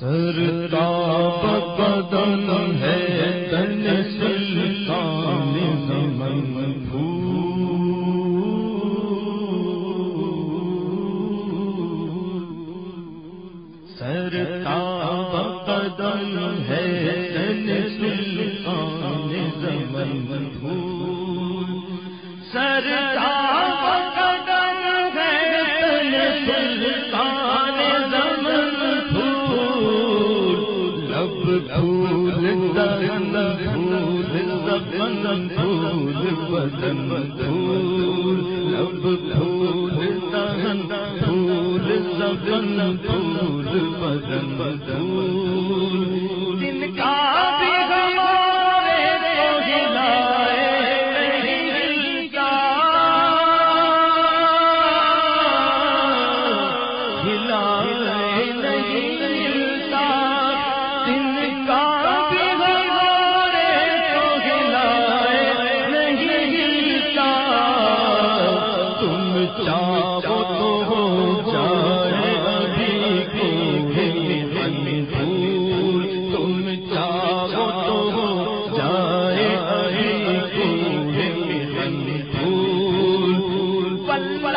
کا بدن ہے تن سلطان زمن زبن پھول بدن پھول لب پھول دہن پھول سبن پھول بدن پھول۔ پھول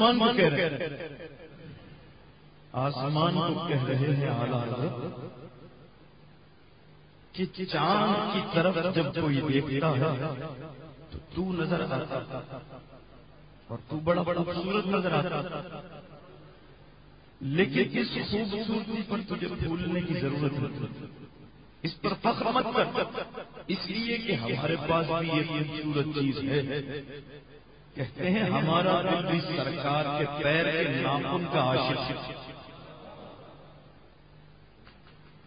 آسمان کو کہہ رہے آسمان کو کہہ رہے ہیں اعلیٰ حضرت، کہ چاند کی طرف جب کوئی دیکھتا ہے، تو تو نظر آتا اور تو بڑا بڑا خوبصورت نظر آتا لیکن اس خوبصورتی پر تجھے بھولنے کی ضرورت ہے۔ اس پر فخر مت کر۔ اس لیے کہ ہمارے پاس بھی یہ خوبصورت چیز ہے۔ کہتے ہیں، ہمارا دل بھی سرکار کے پیر کے ناخن کا عاشق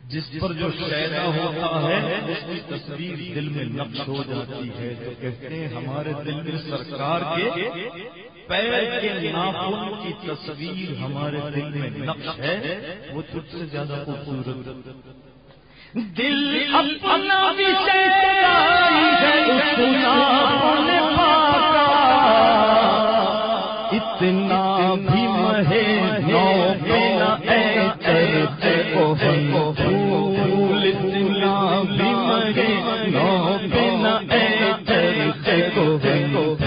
جس پر جو شیدا ہوتا ہے، اس کی تصویر دل میں نقش ہو جاتی ہے۔ تو کہتے ہیں، ہمارے دل میں سرکار کے پیر کے ناخن کی تصویر ہمارے دل میں نقش ہے، وہ تجھ سے زیادہ خوبصورت دل اپنا بھی اتنا چرچے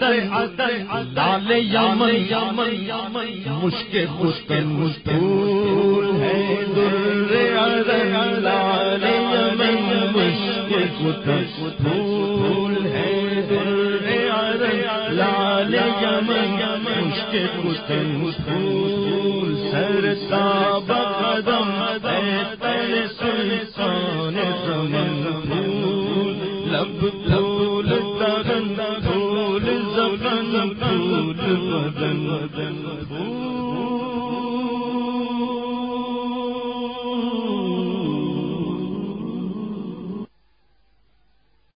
لال یمن یمن یمن مشکل مشکل مشکل ہے لال یمن مشکل مشکل ہے لال یمن مشکل مشکل مشکل سر تاب قدم ہے سلطان زمن پھول لب پھول بدن بدن